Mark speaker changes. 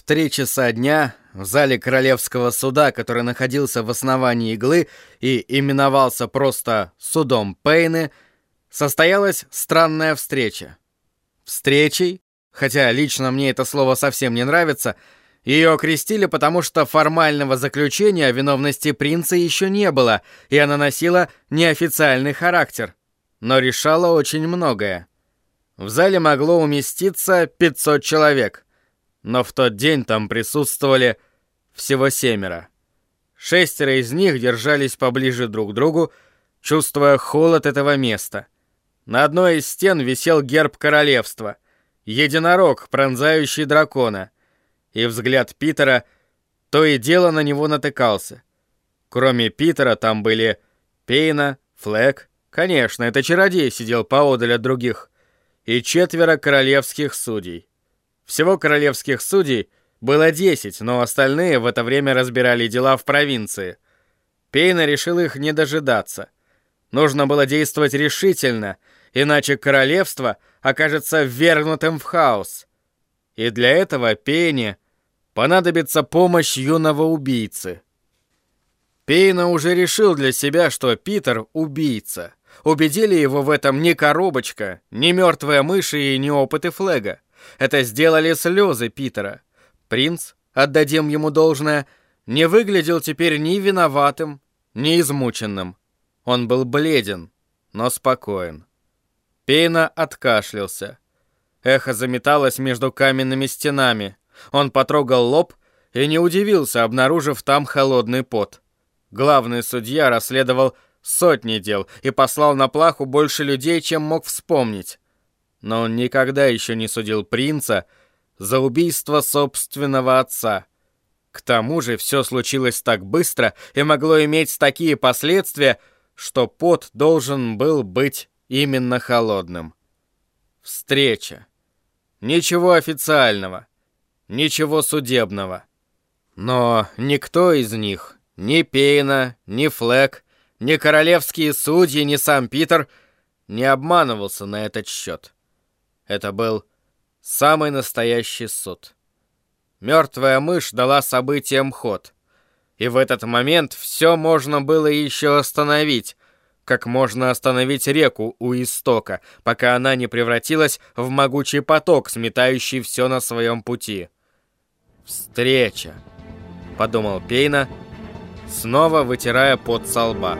Speaker 1: В три часа дня в зале Королевского суда, который находился в основании иглы и именовался просто «Судом Пейны», состоялась странная встреча. Встречей, хотя лично мне это слово совсем не нравится, ее окрестили, потому что формального заключения о виновности принца еще не было, и она носила неофициальный характер, но решала очень многое. В зале могло уместиться 500 человек, но в тот день там присутствовали всего семеро. Шестеро из них держались поближе друг к другу, чувствуя холод этого места. На одной из стен висел герб королевства — единорог, пронзающий дракона — и взгляд Питера то и дело на него натыкался. Кроме Питера там были Пейна, Флэк, конечно, это чародей сидел поодаль от других, и четверо королевских судей. Всего королевских судей было десять, но остальные в это время разбирали дела в провинции. Пейна решил их не дожидаться. Нужно было действовать решительно, иначе королевство окажется ввергнутым в хаос. И для этого Пейне понадобится помощь юного убийцы. Пейна уже решил для себя, что Питер — убийца. Убедили его в этом ни коробочка, ни мертвая мышь и ни опыты Флега. Это сделали слезы Питера. Принц, отдадим ему должное, не выглядел теперь ни виноватым, ни измученным. Он был бледен, но спокоен. Пейна откашлялся. Эхо заметалось между каменными стенами. Он потрогал лоб и не удивился, обнаружив там холодный пот. Главный судья расследовал сотни дел и послал на плаху больше людей, чем мог вспомнить. Но он никогда еще не судил принца за убийство собственного отца. К тому же все случилось так быстро и могло иметь такие последствия, что пот должен был быть именно холодным. Встреча. Ничего официального. Ничего судебного. Но никто из них, ни Пейна, ни Флэк, ни королевские судьи, ни сам Питер не обманывался на этот счет. Это был самый настоящий суд. Мертвая мышь дала событиям ход. И в этот момент все можно было еще остановить, как можно остановить реку у истока, пока она не превратилась в могучий поток, сметающий все на своем пути. «Встреча», — подумал Пейна, снова вытирая пот со лба.